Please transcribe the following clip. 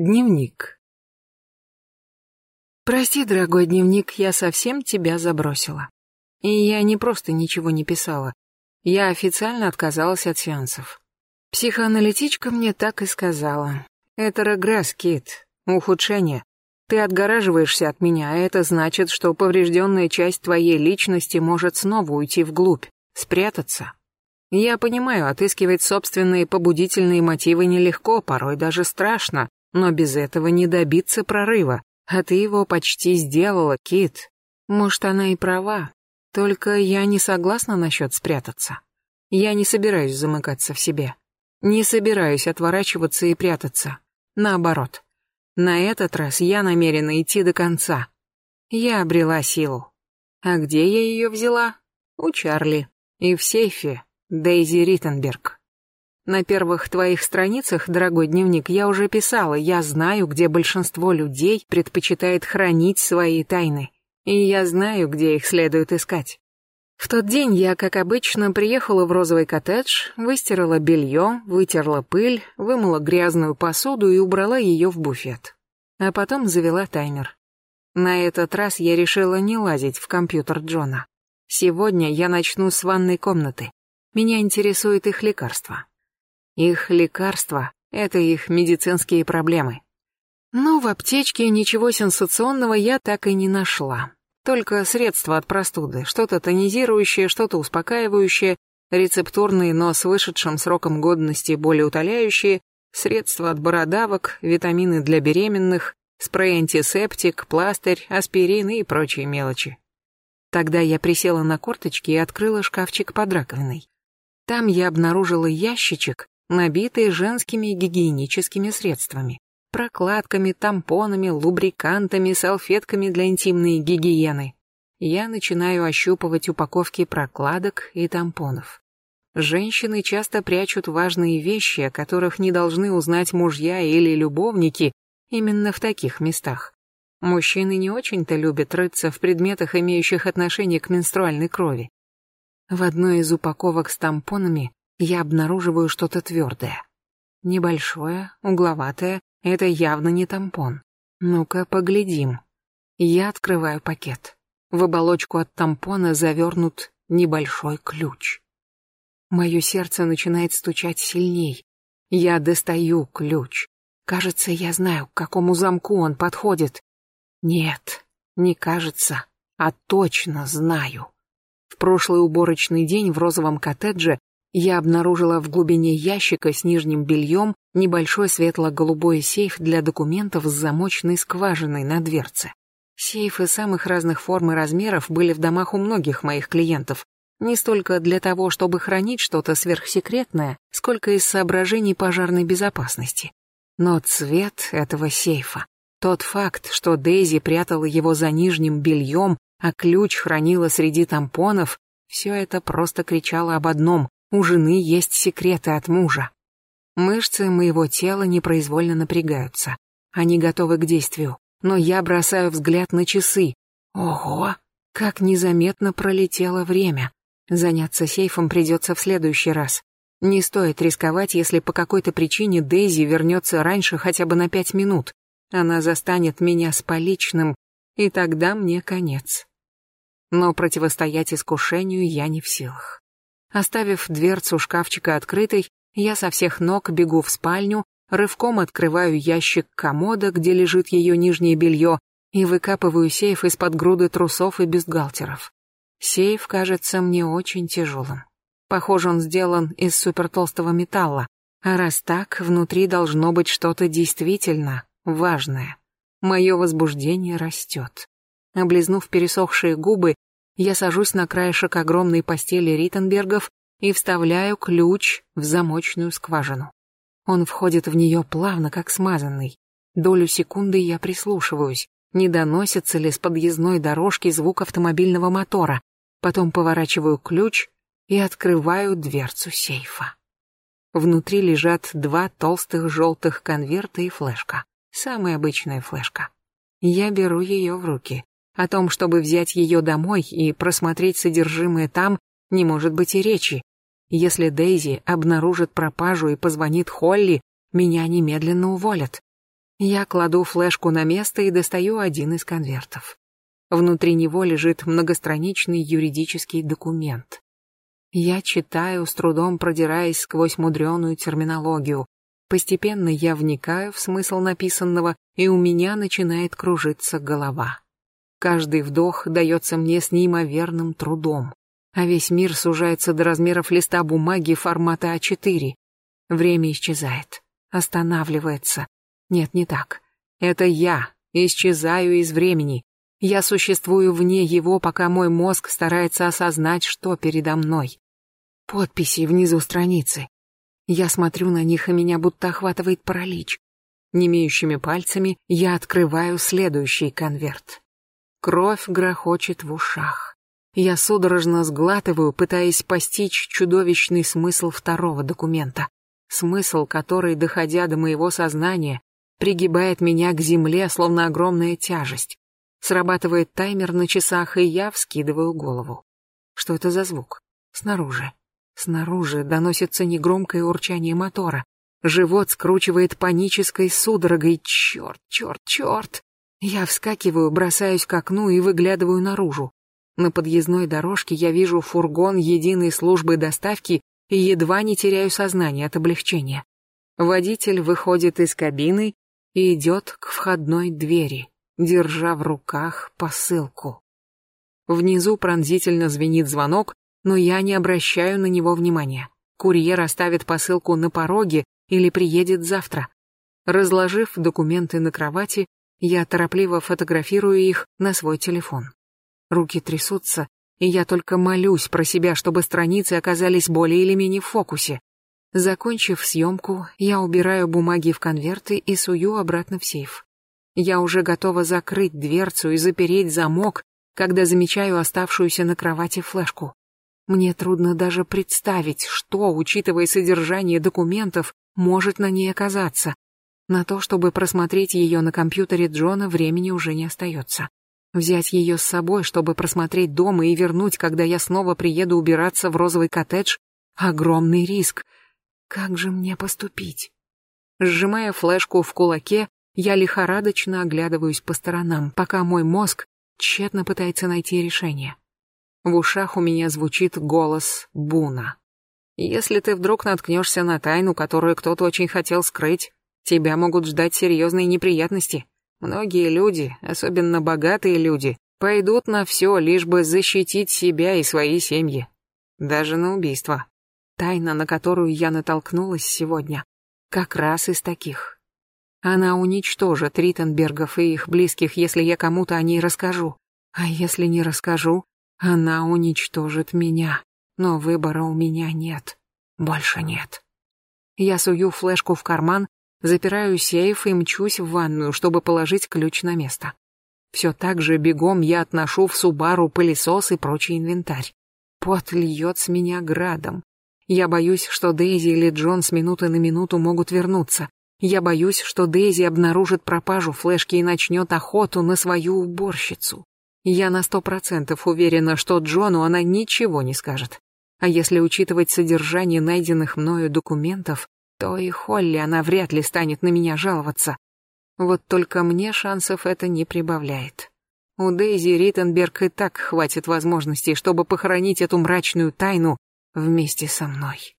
Дневник. Прости, дорогой дневник, я совсем тебя забросила. И я не просто ничего не писала. Я официально отказалась от сеансов. Психоаналитичка мне так и сказала. Это регресс, Кит, ухудшение. Ты отгораживаешься от меня, а это значит, что поврежденная часть твоей личности может снова уйти вглубь, спрятаться. Я понимаю, отыскивать собственные побудительные мотивы нелегко, порой даже страшно, но без этого не добиться прорыва. А ты его почти сделала, Кит. Может, она и права. Только я не согласна насчет спрятаться. Я не собираюсь замыкаться в себе. Не собираюсь отворачиваться и прятаться. Наоборот. На этот раз я намерена идти до конца. Я обрела силу. А где я ее взяла? У Чарли. И в сейфе Дейзи Риттенберг. На первых твоих страницах, дорогой дневник, я уже писала, я знаю, где большинство людей предпочитает хранить свои тайны. И я знаю, где их следует искать. В тот день я, как обычно, приехала в розовый коттедж, выстирала белье, вытерла пыль, вымыла грязную посуду и убрала ее в буфет. А потом завела таймер. На этот раз я решила не лазить в компьютер Джона. Сегодня я начну с ванной комнаты. Меня интересует их лекарство. Их лекарства — это их медицинские проблемы. Но в аптечке ничего сенсационного я так и не нашла. Только средства от простуды, что-то тонизирующее, что-то успокаивающее, рецептурные, но с вышедшим сроком годности более утоляющие, средства от бородавок, витамины для беременных, спрей-антисептик, пластырь, аспирин и прочие мелочи. Тогда я присела на корточки и открыла шкафчик под раковиной. Там я обнаружила ящичек, набитый женскими гигиеническими средствами. Прокладками, тампонами, лубрикантами, салфетками для интимной гигиены. Я начинаю ощупывать упаковки прокладок и тампонов. Женщины часто прячут важные вещи, о которых не должны узнать мужья или любовники именно в таких местах. Мужчины не очень-то любят рыться в предметах, имеющих отношение к менструальной крови. В одной из упаковок с тампонами я обнаруживаю что-то твердое. Небольшое, угловатое, это явно не тампон. Ну-ка, поглядим. Я открываю пакет. В оболочку от тампона завернут небольшой ключ. Мое сердце начинает стучать сильней. Я достаю ключ. Кажется, я знаю, к какому замку он подходит. Нет, не кажется, а точно знаю. В прошлый уборочный день в розовом коттедже я обнаружила в глубине ящика с нижним бельем небольшой светло-голубой сейф для документов с замочной скважиной на дверце. Сейфы самых разных форм и размеров были в домах у многих моих клиентов, не столько для того, чтобы хранить что-то сверхсекретное, сколько из соображений пожарной безопасности. Но цвет этого сейфа, тот факт, что Дейзи прятала его за нижним бельем, а ключ хранила среди тампонов, все это просто кричало об одном у жены есть секреты от мужа. Мышцы моего тела непроизвольно напрягаются. Они готовы к действию, но я бросаю взгляд на часы. Ого, как незаметно пролетело время. Заняться сейфом придется в следующий раз. Не стоит рисковать, если по какой-то причине Дейзи вернется раньше хотя бы на пять минут. Она застанет меня с поличным, и тогда мне конец. Но противостоять искушению я не в силах. Оставив дверцу шкафчика открытой, я со всех ног бегу в спальню, рывком открываю ящик комода, где лежит ее нижнее белье, и выкапываю сейф из-под груды трусов и бюстгальтеров. Сейф кажется мне очень тяжелым. Похоже, он сделан из супертолстого металла, а раз так, внутри должно быть что-то действительно важное. Мое возбуждение растет. Облизнув пересохшие губы, я сажусь на краешек огромной постели Риттенбергов и вставляю ключ в замочную скважину. Он входит в нее плавно, как смазанный. Долю секунды я прислушиваюсь, не доносится ли с подъездной дорожки звук автомобильного мотора. Потом поворачиваю ключ и открываю дверцу сейфа. Внутри лежат два толстых желтых конверта и флешка. Самая обычная флешка. Я беру ее в руки. О том, чтобы взять ее домой и просмотреть содержимое там, не может быть и речи. Если Дейзи обнаружит пропажу и позвонит Холли, меня немедленно уволят. Я кладу флешку на место и достаю один из конвертов. Внутри него лежит многостраничный юридический документ. Я читаю, с трудом продираясь сквозь мудреную терминологию. Постепенно я вникаю в смысл написанного, и у меня начинает кружиться голова. Каждый вдох дается мне с неимоверным трудом, а весь мир сужается до размеров листа бумаги формата А4. Время исчезает, останавливается, нет, не так. Это я исчезаю из времени. Я существую вне его, пока мой мозг старается осознать, что передо мной. Подписи внизу страницы. Я смотрю на них, и меня будто охватывает паралич. Немеющими пальцами я открываю следующий конверт. Кровь грохочет в ушах. Я судорожно сглатываю, пытаясь постичь чудовищный смысл второго документа. Смысл, который, доходя до моего сознания, пригибает меня к земле, словно огромная тяжесть. Срабатывает таймер на часах, и я вскидываю голову. Что это за звук? Снаружи. Снаружи доносится негромкое урчание мотора. Живот скручивает панической судорогой. Черт, черт, черт. Я вскакиваю, бросаюсь к окну и выглядываю наружу. На подъездной дорожке я вижу фургон единой службы доставки и едва не теряю сознание от облегчения. Водитель выходит из кабины и идет к входной двери, держа в руках посылку. Внизу пронзительно звенит звонок, но я не обращаю на него внимания. Курьер оставит посылку на пороге или приедет завтра. Разложив документы на кровати, я торопливо фотографирую их на свой телефон. Руки трясутся, и я только молюсь про себя, чтобы страницы оказались более или менее в фокусе. Закончив съемку, я убираю бумаги в конверты и сую обратно в сейф. Я уже готова закрыть дверцу и запереть замок, когда замечаю оставшуюся на кровати флешку. Мне трудно даже представить, что, учитывая содержание документов, может на ней оказаться. На то, чтобы просмотреть ее на компьютере Джона, времени уже не остается. Взять ее с собой, чтобы просмотреть дома и вернуть, когда я снова приеду убираться в розовый коттедж, огромный риск — как же мне поступить? Сжимая флешку в кулаке, я лихорадочно оглядываюсь по сторонам, пока мой мозг тщетно пытается найти решение. В ушах у меня звучит голос Буна. Если ты вдруг наткнешься на тайну, которую кто-то очень хотел скрыть, тебя могут ждать серьезные неприятности. Многие люди, особенно богатые люди, пойдут на все, лишь бы защитить себя и свои семьи. Даже на убийство. Тайна, на которую я натолкнулась сегодня, как раз из таких. Она уничтожит Риттенбергов и их близких, если я кому-то о ней расскажу. А если не расскажу, она уничтожит меня. Но выбора у меня нет. Больше нет. Я сую флешку в карман, запираю сейф и мчусь в ванную, чтобы положить ключ на место. Все так же бегом я отношу в Субару пылесос и прочий инвентарь. Пот льет с меня градом. Я боюсь, что Дейзи или Джон с минуты на минуту могут вернуться. Я боюсь, что Дейзи обнаружит пропажу флешки и начнет охоту на свою уборщицу. Я на сто процентов уверена, что Джону она ничего не скажет. А если учитывать содержание найденных мною документов, то и Холли она вряд ли станет на меня жаловаться. Вот только мне шансов это не прибавляет. У Дейзи Риттенберг и так хватит возможностей, чтобы похоронить эту мрачную тайну вместе со мной.